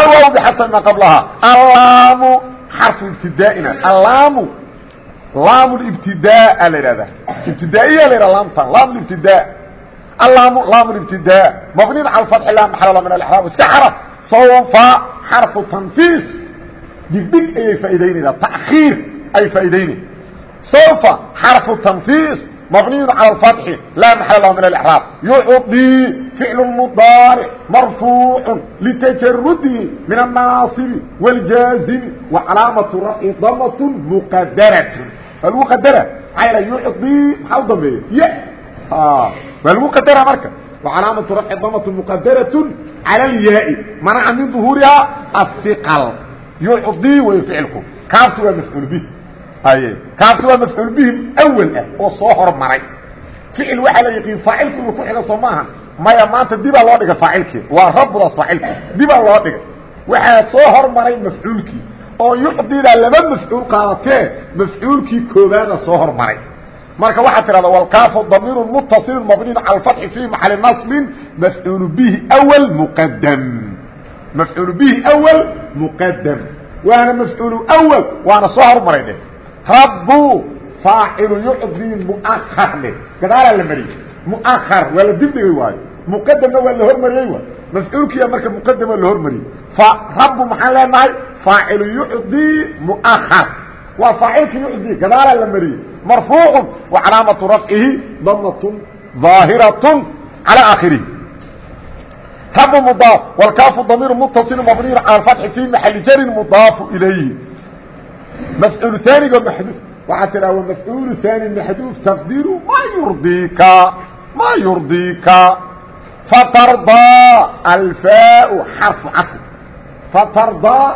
alwaaw bixasabi maa qablahaa. Allaamu xarfu ibtidaa'ina allaamu laam ibtidaa la ihahdaa ibtidaa'iya la yidhah laamtan. Laam ibtidaa. Alaam laam ibtidaa. Mabnin cal fatxi laa maxalala min alixraam. Iska xaraf. Sawfa xarfu tanfiis. Digdhig ayay faa'idaynaydaa takiir ay faa'idaynayda sawfa xarfu tanfiis. Mabniyu cala alfatxi laa maxala lahu min alixraam. Yucdii ficlu mudaaric marfuucu litajarudihi min annaasibi waaljaazibi wa calaamatu rafci damatun muqadaratun waa lagu qadara. Maaa yuuxi b maxaa u dambeeya y waa ah, lagu qadara marka? Wacalaamatu rafci damatu muqadaratun cala alyaai. Manaca min duhuurihaa ahiqal yuxdi way ficilku. Kaaftu waa mafcuul bih. Aye kaaftu waa mafcuul bihim awal ah oo soo hormaray. Ficil waxaa la yaqiin faacilku inuu ku xidha soo maaha. Maya maanta dibaa loo dhigay faacilkii. Waa rabdaas faacilki dibaa loo dhigay waxaa soo hormaray mafcuulkii oo yucdidaa laba mafcuul qaadatee mafcuulkii koobaada soo hormaray marka waxaa tidhahda wlkaafu damiir mutaصil mabniy calى اfathi fi maxali naصbi mafcuul bihi أwl mqadm mafcuul bihi أwl mqadam waana mafcuul أwl waana soo hormaray dheh rabu faacilu yucdii muahar dheh gadaalaa la mariyey muahar waa la dibdhigay waayo muqadamna waa la hormariyey waay mafcuulkiya marka muqadam waa la hormariyey rabu maxaan leenahay faacilu yucdii muahar waa faacilkii yucdii gadaalaa la mariyey مرفوع وعلاaمة رفعه ضمة ظاaهرة على آخره رب مضاaف والكاف ضمير متصل مبني على الفتح في محل jر مضاaف إليه مفعول ثانiga محdوف waxaa tiraa ومفعول ثاني محdوف تقدير ما يرضيka ما يرضيka فترضى الفاء حرف cطف فترضى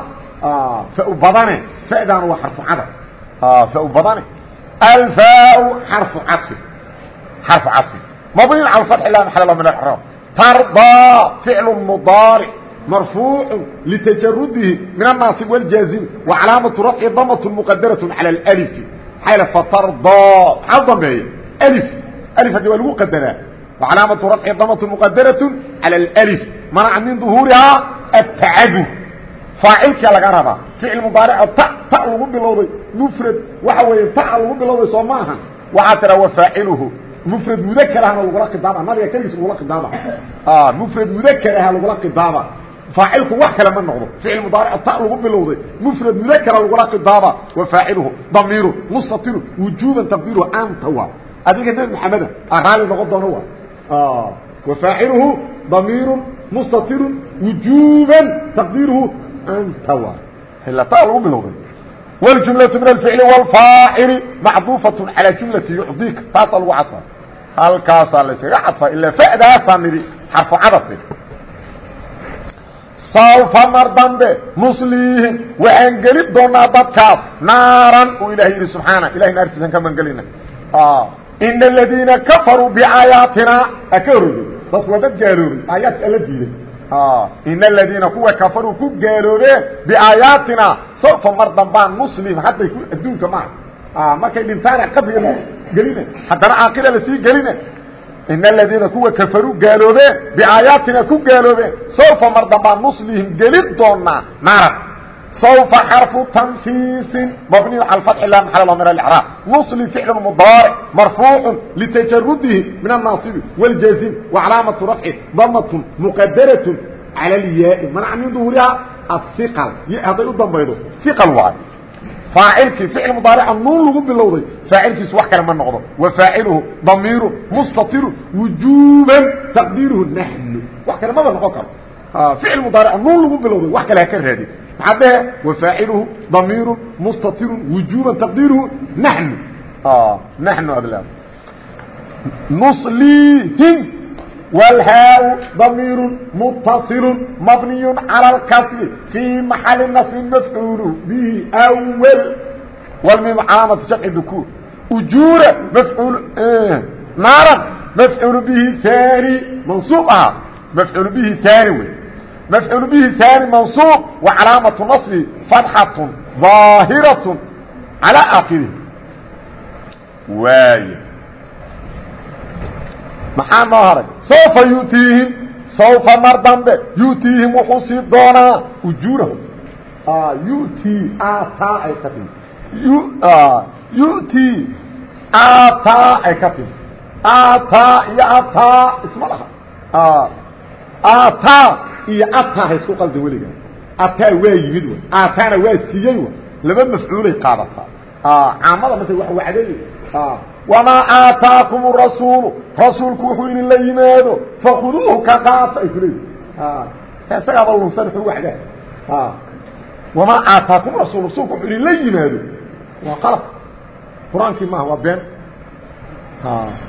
فأ badne فdaan waa حرف cadف فأ badne الفاء حرف عطف حرف عطف مبني على الفتح لا محل له من الإعراب ترضى فعل مضارع مرفوع لتجرده من الناصب والجازم وعلامة رفع ضمة مقدرة على الألف حيل فترضى حال ضمه ألف ألف هذه لغو قدرها وعلامة رفع ضمة مقدرة على الألف منع من ظهورها التعذر faacilkia laga rabaa ficil mudaarico ta ta lagu bilowday mufrad waxa weeye taa lagu bilowday soo ma ahan waxaa tiraa wafaaciluhu mufrad mudakerahna lagula khidaaba nabiga keligiis lagula khidaaba mufrad mudakeraha lagula khidaaba faacilku wax kale ma noqdo ficil mudaarico ta lagu bilowday mufrad mudakera lagula khidaaba wafaaciluhu damiiru mustatiru wujuuban taqdiiruhu anta waa adiga nebi maxameda raali noqon doono waa wafaaciluhu damiiru mustatiru wujuuban taqdiiruhu anta waa hilataa lagu bilowday wاljumlaةu min alficli wاlfaacili macduufaة calى jumlati yucdiika taasaa lagu cadfa halkaasaa la yskaga cadfa ilaa fa'daasaa nidhi xarfu cadafke sawfa mar dambe nusliihim waxaan geli doonaa dadkaas naaran uu ilahay yidhi subxaana ilahay naartiisan ka mangelina ina aladiina kafaruu biaayaatina ka horreeyey dadku waa dad gaaloobay aayaadka alla diiday ina aladiina kuwa kafaruu ku gaaloobeen biaayaatina sawfa mar dambaan nuslihim hadday ku adduunka maaha markay dhintaana qabriga lagu gelina haddana caaqila la sii gelina in aladiina kuwa kafaruu gaaloobeen biaayaatina ku gaaloobeen sawfa mar dambaan nuslihim gelin doonaa naaran sawfa xarfu tanfiisin mabniyu cala fatxi la maxal min alcraab nusli ficlu mudaaric marfuucu litajarudihi min annaasibi wاljazim wacalaamatu rafci damatun muqadaratun cala alyaai manaca min duhuriha ahiqal hadday u dambaydo iqal waay aacilkii ficil mudaarica nuun lagu bilowday faacilkiisu wax kale ma wa faaciluhu damiiru mustatiru wujuuban taqdiiruhu naxnu wax kale maba noqon karo ficil mudaarica nuun lagu bilowday wax kale ha ka raadin maxaa dhehe wafaaciluhu damiiru mustatiru wujuuban taqdiiruhu naxnu naxnu ad leeda nusliihim wlhaa damiiru mutasilu mabniyu calى اkasri fii maxali nasri mafcuulu bihi awal wlmiim calaamati jamci dukuur ujuura mafcuul naaran mafcuulu bihi aani mansuub ahaa mafcuulu bihi aani wey mafcuul bihi haani mansuub wa calaamatu naصbi fatxaة ظaahiraة calى aakirihi waay maxaa noo haray saufa yutiihim saufa mar dambe yutiihim wuxuu sii doonaa ujuurahum yutii ataa ay ka timi yutii ataa ay ka timi ataa iyo ataa isma dhaha ataa iyo ataa ha isku qaldan weliga. Ataa waa yimid w aataana waa siiyey w laba mafcuulay qaadataa. Caamada markay wax wacdeey wamaa aataakum rasuulu. Rasuulku wuxuu idin la yimaado. Fakuduuhu ka qaata ay kuleeyihi isagaaba lunsan u wada wamaa aataakum rasul rasuulku wuxuu idin la yimaado. Waa qalab. Qur'aankii maaha waa been.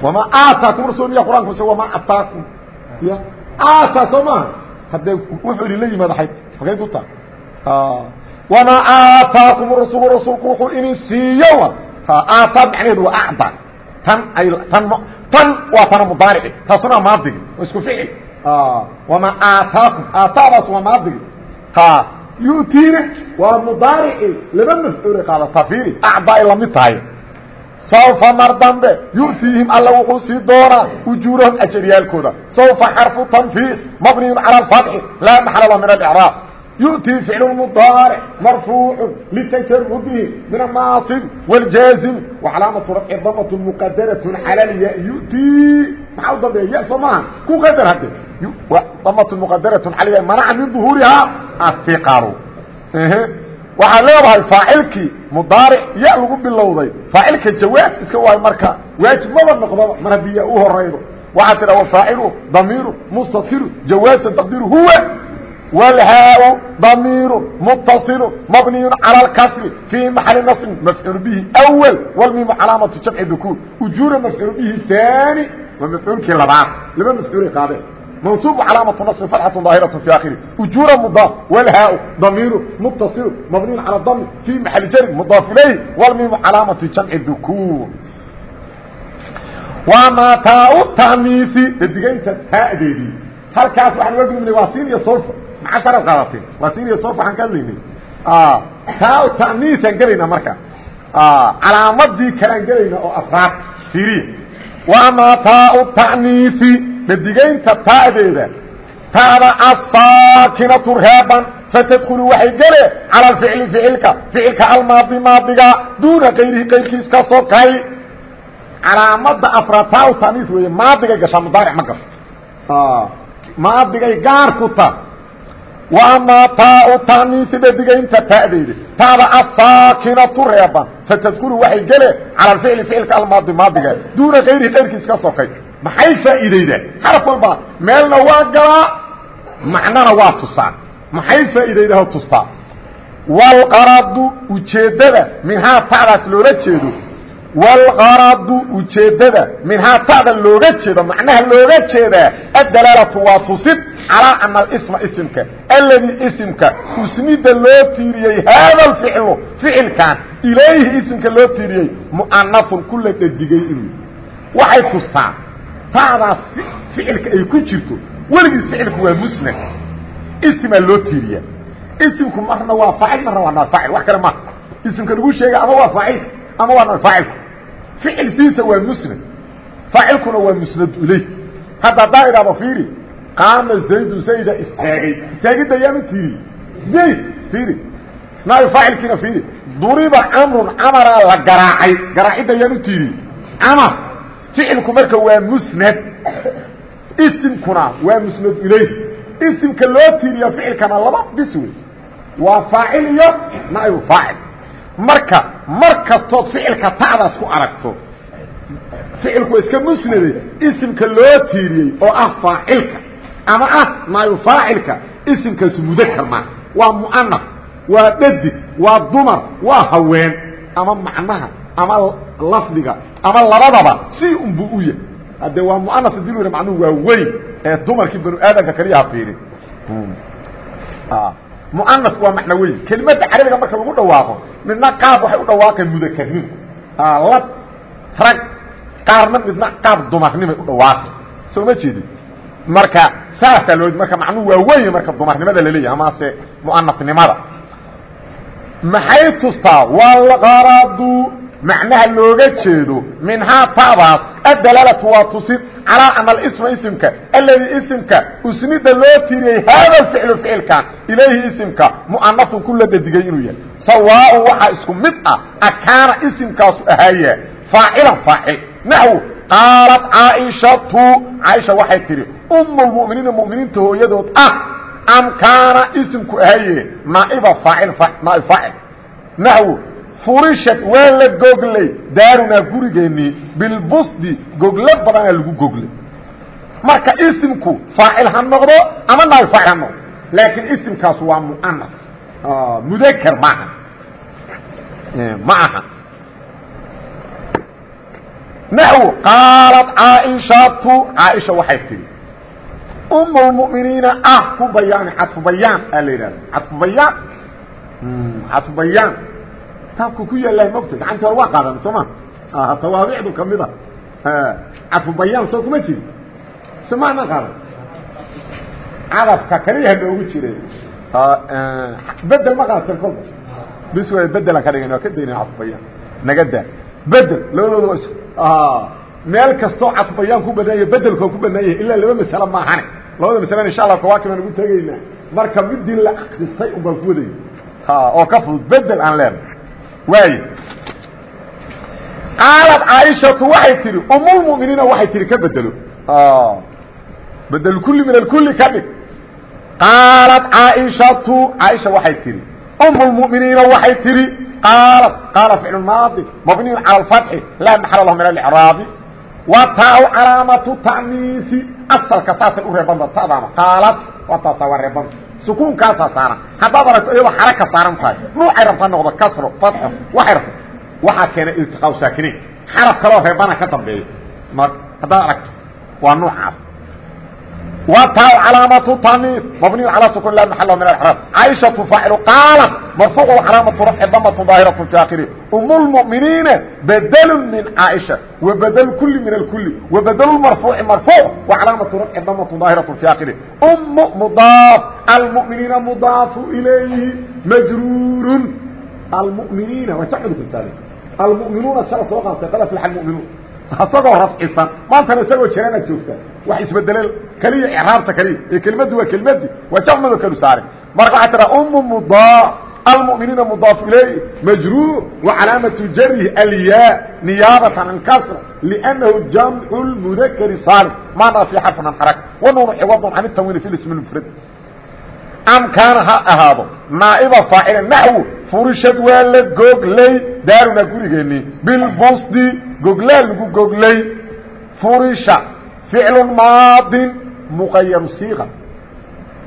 Wamaa aataakum rasul miya qur'anku mise wamaa ataakum ya aataa soo maaha haddee wuxuu idin la yimaado ay halkay ku taa wamaa aataakum rasul rasuulku wuxuu idin siiyo aataa macnaheedu waa acda tan ay tan tan waa tana mudaarici. Taasuna maadigi waa isku ficil wamaa aataakum aataadaas waa maadigi yu'tiina waa mudaarici laba mafcuulay qaadataa fiiri acda ay la mid tahay sawfa mar dambe yu'tiihim alla wuxuu sii doonaa ujuurahum ajaryaalkooda sawfa xarfu tanfiis mabniyun cala alfatxi laa maxala lahu min alicraab yu'tii ficlu mudaaric marfuucun litajarubihi min annaasib waaljaazim wa calaamatu rafci damatun muqadaratun cala lyaa-i yu'tii maxaa u dambeeya? Ya soo maaha. Ku qadar hadde damatun muqadaratun cala lyaa-i manaca min duhuurihaa afiqalu waxaad leedahay faacilkii mudaaric ya lagu bilowday. Faacilka jawaas iska waayo marka waajib maba noqdaba mar haddii ya u horaydo waxaad tidha wafaacilu damiiru mustatiru jawaasa taqdiru huwa wlhaa damiiru mutasilu mabniyu calى اkasri fii maxali nasrin mafcuul bihi awl wlmiimu calaamatu jamci dukuur ujuura mafcuul bihi taani waa mafcuulkii labaad laba mafcuulay qaadeen. mansuub calaamaةu naصbi fatxaة ظaahiraة fi akhiri ujuura mudaaf wlhaa damiiru mutaصil mabniy calى dami fii maxali jari mudaaf ilayh wlmimu calaamaةi jamci dukuur waa maataa tamiisi dadigaynta taadeedii halkaas waxaan uga gudubnay waa siin iyo solfa maxaa sharad qaadateen waa tin iyo sof waxaan ka hadlaynay taa ta'niisaan gelayna marka calaamadii kalaan gelayna oo afraad fiiriya wamaa taau ta'niisi dhadigaynta ta'deeda taada asaakinatu reeban fatadkulu waxay gele cala alficli ficilka ficilka almaadi maadiga duuna kayrihi kayrkiis ka sokay calaamada afraad taa ta'niis weeye maadigay gashaa mudaaric ma gasho. Maadigay gaar ku ta. وamaa taau taniisi dhadigaynta ta'deyda taada asaakinatu reeban fatadkulu waxay gele calى ficli ficilka almaadi maadiga duuna kayrihi kayrkiis ka sokay maxay faa'iideydaa xaraf walba meelna waa galaa macnana waa tusaa maxay faa'iideydaho tustaa wlqaradu ujeeddada minhaa ta'daas loola jeedo. Wlqaradu ujeeddada minhaa ta'da looga jeedo macnaha looga jeedaa addalaalatu waa tusid calaa ana alisma isimka. Alladii isimka usnida loo tiiriyey haada alficlu ficilkan ilayhi isimka loo tiiriyey mu'anafun ku la dhadigay inuu. Waxay tustaa ta'daas ficilka ay ku jirto. Weligiis ficilku waa musnad. Isimaa loo tiiriya isimku marna waa faacil marna waa naafacil wax kale maaha isimka lagu sheega ama waa faacil ama waa nafaacilku ficilkiisa waa musnad. Faacilkuna waa musnad iley hadda haddaa idhahdo fiiri qaama zaydun zayda istaagay. Istaagidda yaanu tiiri. Zayd fiiri. Naayo faacilkiina fiiri. Duriba camrun camaraa la garaacay. Garaacidda yaanu tiiri. Camar ficilku marka waa musnad. Isimkuna waa musnad iley isimka loo tiiriya ficilkana laba bis wey waa faacil iyo naa'ibu faacil. Marka mar kastood ficilka ta'daas ku aragto ficilku waa iska musnade isimka loo tiiriyey oo ah faacilka ama ah naa'ibu faacilka isimkaasu mudakar maa waa mu'anaf waa dhadig waa dumar waa haween ama macnaha ama lafdiga ama labadaba si unbu u yahay hadde waa mu'anaf haddii lu yidha macnuhu waa weyn ee dumarkii banu aadamka kaliyaha fiirin muanasku waa macno weyn. Kelimada carabiga marka lagu dhawaaqo midna qaab waxay u dhawaaqeen mudakarnimo lab rag qaarna midna qaab dumarnimay u dhawaaqeen. Soo ma jeedin? Marka saasaa loo marka macnuhu waa weyn marka dumarnimada la leeyahay amase muanasnimada maxay tustaa? Walqaradu macnaha looga jeedo minhaa taadaas adalaalatu waa tusin calaa ana alisma isimka aladii isimka usnida loo tiiriyey haada alficlu ficilkan ilayhi isimka mu'anafun ku la dhadigay inuu yahay. Sawaaun waxaa isku mid ah akaana isimkaasu ahaaya faacilan faacil. Naxwu qaalat caaishatu caaisha waxay tidhi ummulmu'miniina mu'miniinta hooyadood ah am kaana isimku ahaye naaiba aacil naa'ib furishad waa la goglay. daarunaa gurigeennii bilbusdi goglo badanaa lagu goglay. Marka isimku faacil ha noqdo ama naab faacil ha noqdo. Laakiin isimkaas waa muanas mudakr maaha ma aha. Naxو qaalat caaishatu caaisha waxay tihi um اlmuminiina ah ku bayaani cadfu bayaan aa la yidhahda cadfu bayaan? Cadfu bayaan taabku ku yaalahay mogta gacantii hore waa qaadan soo ma? Tawaabicdu ka mid a cadfu bayaan soo kuma jiri. Se maana qaadan. Cadafka kaliyaha noogu jire bedel ma qaatan kolba. Bis way bedelan ka dhigan waa ka daynan cadfu bayaan. Naga daa. Bedel labadooda meel kastoo cadfu bayaan ku banaanya bedelkoo ku banaan yahay ilaa laba masale maahane labada masalena insha allah kawaaki baan ugu tegaynaa. Marka midii la akristay un baan ku waday oo ka fudud bedel aan leenahay waay qaalat caaishatu waxay tihi umulmuminiina waxay tihi ka bedelo. Bedel kuli min alkuli ka dhig. Qaalat caaishatu caaisha waxay tihi umulmuminiina waxay tihi qaalat qaala ficlu maadi mabniyu cala alfatxi laa maxala lahu min alicraabi wa taa calaamatu ta'niisi asalka saasay u reebanta tadaana qaalat waa taasaa waa reebanta sukuunkaasaa saaran. Haddaad aragto iyadoo xaraka saaran tahay nuucay rabtaa noqdo kasro fatxo waay rabto waxaa keena iltiqaau saakiniin. Xaraf kaloo reebana ka dambeeyo m haddaad aragto waa nuucaas. Wa taa calaamatu tamiim mabniyu calaa sukun la maalo min araab caaishatu faacilu qaalat marfuuc calaamatu rafci damatu daahiratu fi aakhiri um اlmuminiina badl min caaisha wabadl kuli min اlkuli wabadl marfuuci marfuuc wacalaamatu rafci damatu daahiratu fi aakhiri ummu mudaaf almuminiina mudaafu ilayhi majruurun almuminiina waa jacdu kusaale almuminuuna shala soo qaatay qad aflaxa almuminuun asagoo rafcisan maantana isagoo jiraana joogta wax isbedele keliya icraabta keliya ee kelimaddu waa kelimadii waa jacmado kalu saare marka waxaa tiraa umu mudaaf mudaaf ilay majruur wa calaamatu jarih alyaa niyaabatan can kasra lأnnahu jamcu lmudakari saalim maana fi xarfin an xaraka wanuunu ciwadun can itanwiini fi ismi mufrad am kaana ha ahaado naaiba faacila naxwu furishad waa la goglay daaruna gurigeenii bilbusdi goglaa lagu goglay furisha ficlu maadin muqayaru siiqa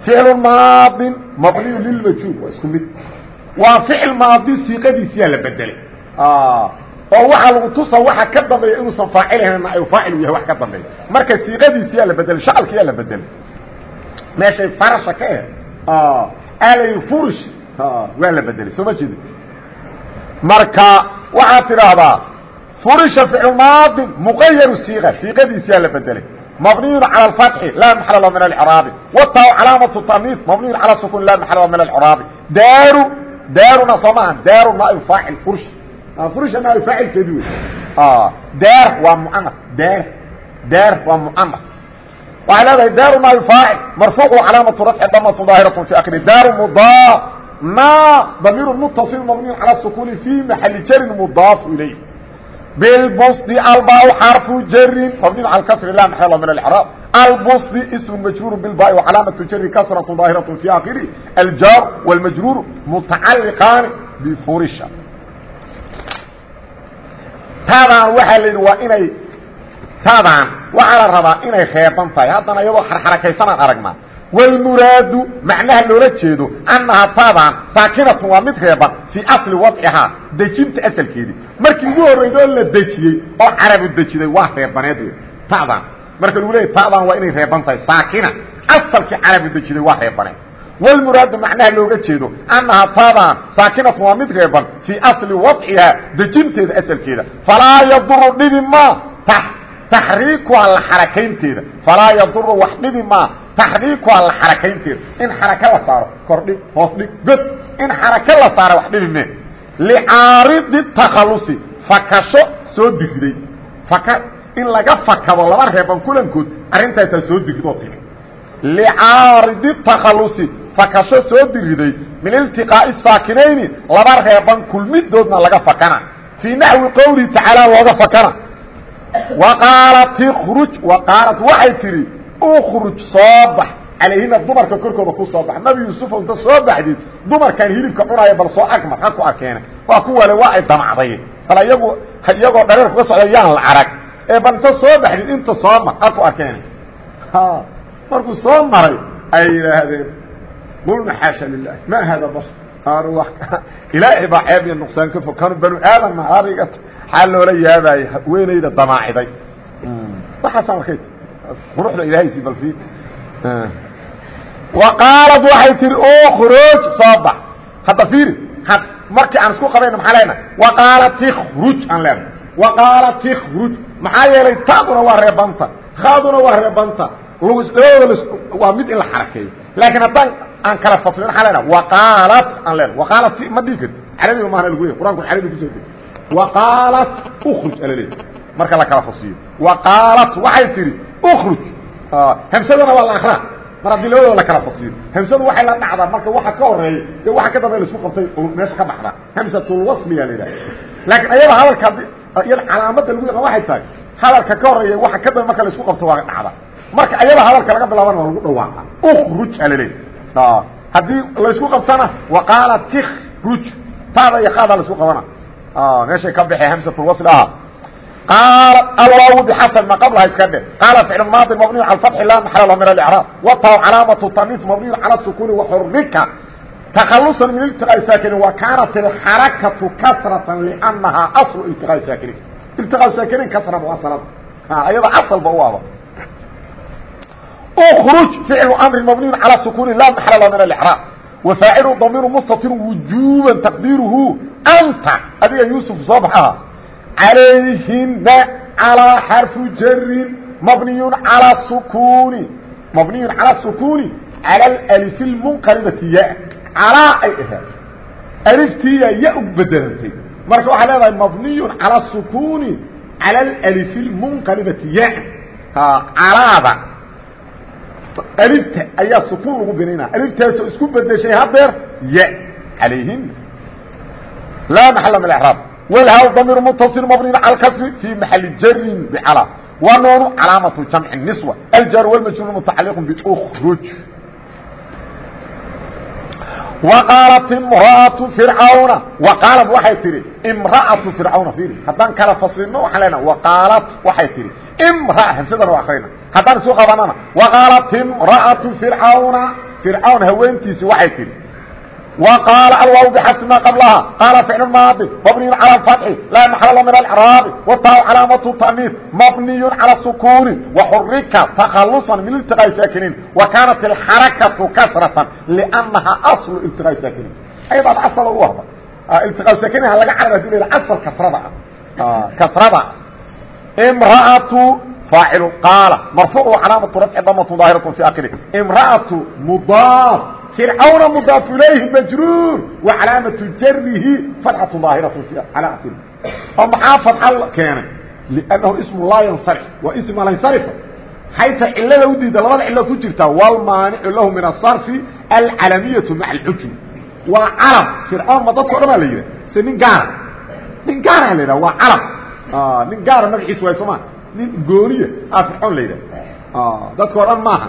ficlu maadin mabniyu lilmajhuul waa isku mid waa ficil maadi siiqadiisiyaa la bedelay oo waxaa lagu tusa waxa ka dambeeya inuusan faacilhayna ay faacil u yahay wax ka dambeeya marka siiqadiisiyaa la bedelay shacalkiyaa la bedelay meeshay farasha ka eh alay furish waa la bedelay soo ma jeedi marka waxaad tidhaahdaa furisha ficlu maadin muqayaru siiqa siiqadiisiyaa la bedelay مبني على الفتح لا محل له من العراب والتاء علامة التأنيث مبني على السكون لا محل له من العراب دار دارنا صمان دار نائب فاعل فرش فرش نائب فاعل كدوي اه دار ومؤنث دار دار ومؤنث وعلى هذا دار نائب فاعل مرفوع علامة رفع ضمة ظاهرة في آخر دار مضاف ما ضمير متصل مبني على السكون في محل جر مضاف إليه بالبسط الباء حرف جر مبني على الكسر لا محل من الاعراب البسط اسم مجرور بالباء وعلامة جر كسرة ظاهرة في آخره الجار والمجرور متعلقان بفرشة taadaan waxaa la yidhi waa inay taadaan waxaa la rabaa inay reeban tahay haddana iyadoo xarxarakaysanaan aragnaa wاlmuraadu macnaha loola jeedo annahaa taadaan saakinatun waa mid reeban fii asli wadcihaa dejinta asalkeedii markii ugu horreydoo la dejiyey oo carabu dejiday waa reebaneed wey tadan marka lagu leeyay tadan waa inay reeban saakina. Asalkii carabu dejiday waa reebaneed wlmuraadu macnaha looga jeedo annahaa tadan saakinatun waa mid reeban fii asli wadcihaa dejinteeda asalkeeda. Falaa yaduru dhibi ma taxriikuha la xarakaynteeda. Falaa yaduru wax dhibi maa in xaraka la saaro kordhig hoos dhig god in xaraka la saaro wax dhibi mee licaaridi fakasho soo faka in laga fakado laba reeban kulankood arrintaasaa soo digdoo timi licaaridi takhalusi fakasho soo diriday min iltiqaa'i saakinayni laba reeban kulmidoodna laga fakana fii naxwi qowlihi tacaala looga fakana wa qaalat ikruj wa qaalat waxay tidhi ukruj soo bax. Calayhina dumarka korkooda ku soo bax. Nabi yuusuf inta soo baxdid dumarkan hilibka cunaaya bal soo agmar ha ku arkeene waa kuwale waa ay damacday. Bal iyagu iyagoo dhareer kuga yaan la arag ee bal inta soo baxdid inta soo mar ha ku arkeene markuu soo maray ay yidhaahdeen qulna xaasha lilah ma hada bas ilaahay baa ceeb iyo nuqsaan ka fog kanu banu aadam ariga xaa loola yaabaaye weynayda damaaciday. Waxaasaa arkay quruxda ilaahaysi bal i wa qaalad waxay tihi ukruj soo bax. Hadda fiiri markii aan isku qabayna maxaa leenahay wa qaalat ikruj aan leenahay wa qaalat ikruj maxaa yeelay taaduna waa reebanta khaaduna waa reebanta. Labadooda waa mid in la xarakeeyo laakiin haddaan aan kala faslin maxaa leenahay wa qaalat aan leenahay wa qaalat ma dhihi karti carabiga maana lagu leey qur'anku carabi ku soo deg wa qaalat ukruj alaleey marka la kala fasliyo. Wa qaalat waxay tihi ukruj hamsadana waa la akraa mar haddii labadooda la kala fasliyo. Hamsadu waxay la dhacdaa marka waxa ka horreeya dee waxa ka dambeya la isku qabtay oo meesha ka baxda hamsatulwasliya la yidhaha laakiin ayada hadalka iyada calaamada lagu yaqaan waxay tahay. Hadalka ka horreeya waxa ka dambe marka la isku qabto waa dhacda. Marka ayada hadalka laga bilaabana waa lagu dhawaaqa. Ukhruj alale. Haddii la isku qabtana wa qaala tikhruj taada iyo qaada la isku qabana. Meeshay ka baxee hamsatul wasl. Ah qaala alwaawu bixasan ma qablaha iska dhe qaala ficlu maadi mabniyu cala alfatxi laa maxala lahu min alcraab wa taw calaamatu taniif mabniyu cala sukuuni waxurrika تخلصا من التقاء ساكن وكانت الحركه كسره لانها اصل التقاء ساكن التقاء ساكن كسره مؤصله ها ايضا اصل بوابه اخرج فعل امر مبني على السكون لا محل له من الاعراب وفاعل ضمير مستتر وجوبا تقديره انت ابي يوسف صبحها عليهن على حرف جر مبني على السكون مبني على السكون على الالف المنقلبة calaa ay dheheen aliftiiyaa ya u bedelantay marka waxaa leedahay mabniyun cala sukuuni cala alalifi lmunqalibati ya. Calaada alifta ayaa sukuun lagu binaynaa aliftaasoo isku bedeshay hadeer ya calayhina laa maxala min araab walhaw damiir mutasir mabni calkasri fii maxali jarin bicala wa noonu calaamatu jamci niswa. Aljaar walmajruur mutacaliq bikruj وقالت امرأة فرعون وقالت waxay tihi امرأة فرعون فيري haddaan kala فصلino waxa leena وقالت waxay tihi امرأة همسدana waa akrina haddaan isu qabanana waqaalat imra'atu fircawna fircawn haweentiisi waxay tihi وqاaل alwaaw bxasb ma qablaha qaala فicl maadi mabniy calى الفaتxi laa maxalla min اlcraabi wtaa calaamaة تaniif mabniy calى الsukuni وxurika تkhaluصa min اltiqاء saakiniin وakaanat اxarakatu kasratan لأnnaha أصlu اltiqاء saakiniin ayadaad asl u ahda iltiqاء saakiniin ha laga carar hadii la asl kasrada ah kasrada mra'atu faacil qaala marfuuc calaamaةu rafci damة ظaahiraة fi akiri imra'atu mdaaf fircawna mudaaf ilayhi majruur wa calaamatu jarihi fadxatu daahiratu calaa akiri oo maxaa fadxa keenay? Liannahu ismu laa yansarif waa ism alansarifa xayta cilada u diida labada cilo ku jirta walmaanicu lahu min asarfi alcalamiyatu maca alxujum waa calam fircawn ma dadka o dhan baa la yidhah se nin gaara nin gaara la yidhaha waa calam nin gaara magaciis waay sooma nin gooniya a fircawn la yidhaha dadka o dhan maaha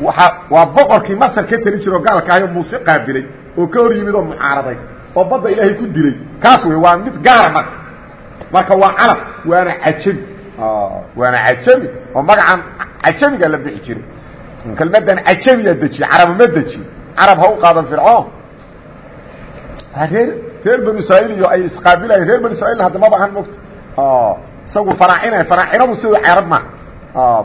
waa boqorkii masr ka teli jiro gaalka ahayo muuse qaabilay oo ka hor yimid oo mucaaraday oo badda ilaahay ku dilay. Kaas wey waa mid gaara marka. Marka waa calab waana cajami. Waana cajami. Oo magacan cajamigaa la bixi jiray. Kelmadan cajamiyaa dejiye carab ma deji. Carab ha u qaadan fircoon. Reer reer banu israail iyo ay isqaabilayen reer banu israilna hadda ma baahan mogta isagu faraacinay faraacinadu sida carab ma.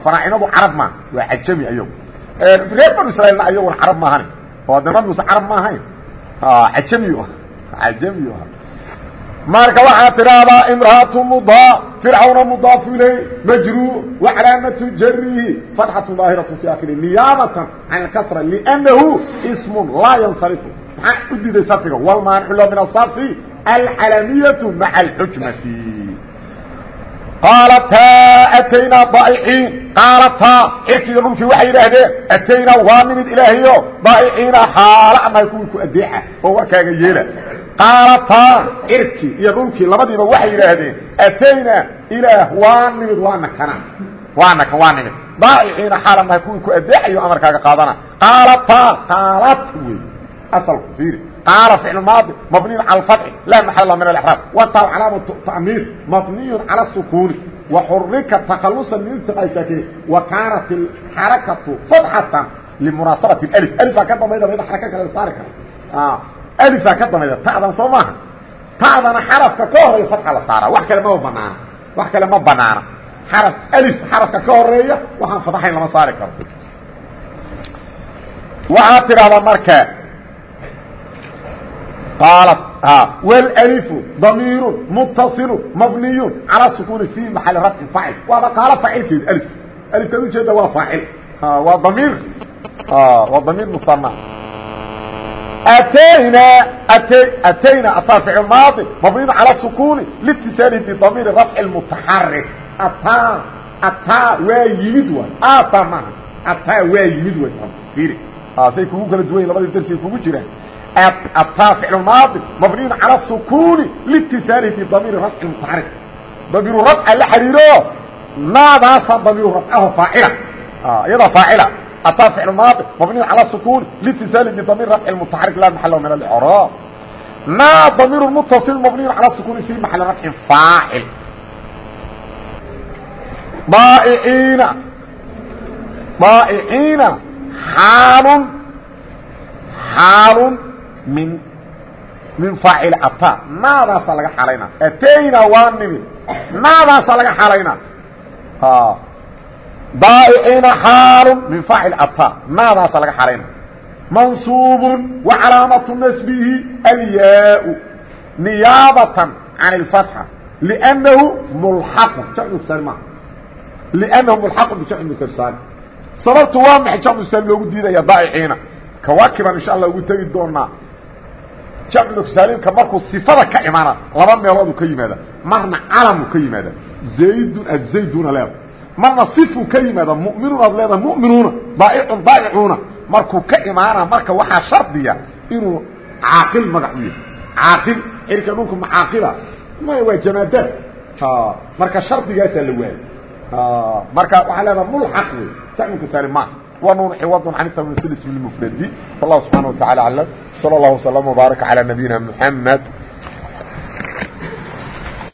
Faraacinadu carab ma. Waa cajami ayagu reer banu israiilna ayaguna carab maahani oo de nabi muuse carab ma ahayn. Ajamiy ajamiy marka waxaa tidhaahdaa imraatu mudaa fircawna mudaafu ilay majruur wacalaamatu jarihi fatxatu daahiratu fi akhiri niyaabatan can alkasra liannahu ismun laa yansarifu. Maxaa u diiday sarfiga walmaanicu min asarfi alcalamiyatu maca alxujmati qaalataa ataynaa daa'iciin qaalataa xirkiiyo dhulkii waxay yidhaahdeen ataynaa waa nimid ilaahayo daa'iciina xaala anahay kuwii ku adeeca oo warkaaga yeela qaalataa xirkii iyo dhulkii labadiiba waxay yidhaahdeen ataynaa ilaah waa nimid waana kana waana kan waa nimid daa'iciina xaal anahay kuwii ku adeecayo amarkaaga qaadana qaalataa qaalat wey asalku qaala ficlu maadi mabniyun cala alfatxi laa maxal la min alexraab wataw calaamatu ta'miir mabniyun cala sukuuni wa xurika takhalusan min iltiqaysake wa kaanat alxarakatu fatxatan limuraasabati alif alifaa ka dambayda mayda xaraka kale saari kara alifaa ka dambayda ta'dan soo maaha ta'dana xarafka ka horreeya fatxa la saaraa wax kale mama banaana wax kale ma banaana xaraf alif xarafka ka horreeya waxaan fadaxayn lama saari karo waxaad tidhahdaa marka qaalat wlalifu damiiru mutasilu mabniyun calaa sukuuni fi maxali rafcin faacil waaba qaalo faacilkeeda alif aliftaad ujeeda waa faacil waa damiir waa damiir musana atayna a atayna ataa ficil maadi mabniyun calaa sukuuni litisaalihi bidamiiri rafci mutaxarik ataa ataa waa yimid waay ataa maaha ataa waa yimid waay ir say kugu kala duwany labadii darsi ay kugu jiraan ماضي مبني على السكون لاتصاله في ضمير رفع المتحرك ضمير رفع اللي حريره ما ذا ضمير رفعه فاعله اه يدا فاعله الطاء فعل ماضي مبني على السكون لاتصاله بضمير رفع المتحرك لا محل من الاعراب ما ضمير المتصل مبني على السكون في محل رفع فاعل ضائعين ضائعين حال حال min min faacil ataa. Naadaasaa laga xalayna. Atayna waa nimid naadaasaa laga xalayna. Daa'iciina xaalu min faacil ataa. Naadaasaa laga xalayna. Mansuub wa calaamatu nasbihi alyaa niyaabatan can اlfatxa lnahu mulxaqun. Jamcu saali maaha. Lnahu mulxaqun bijamci mukarsaali sababtu waa maxay jamcu saali loogu diidaya daa'iciina kawaakiban insha allah ugu tegi doonaa jamcu saalimka markuu sifada ka imaana laba meelooduu ka yimaada. Marna calamu ka yimaada. Zaydun azayduna leeda marna sifuu ka yimaada. Mu'minuun aad leedaha mu'minuuna daa'icun daa'icuuna markuu ka imaana marka waxaa shardiya inuu caaqil magac u yahay. Caaqil cirka dhulku macaaqila maya waa jamaadaad. Marka shardigaasaa la waayay. Marka waxaa leedaha mulxaq wey jamcu saalim maaha ونون عوض عن التمثيل اسم المفرد والله سبحانه وتعالى أعلم صلى الله وسلم وبارك على نبينا محمد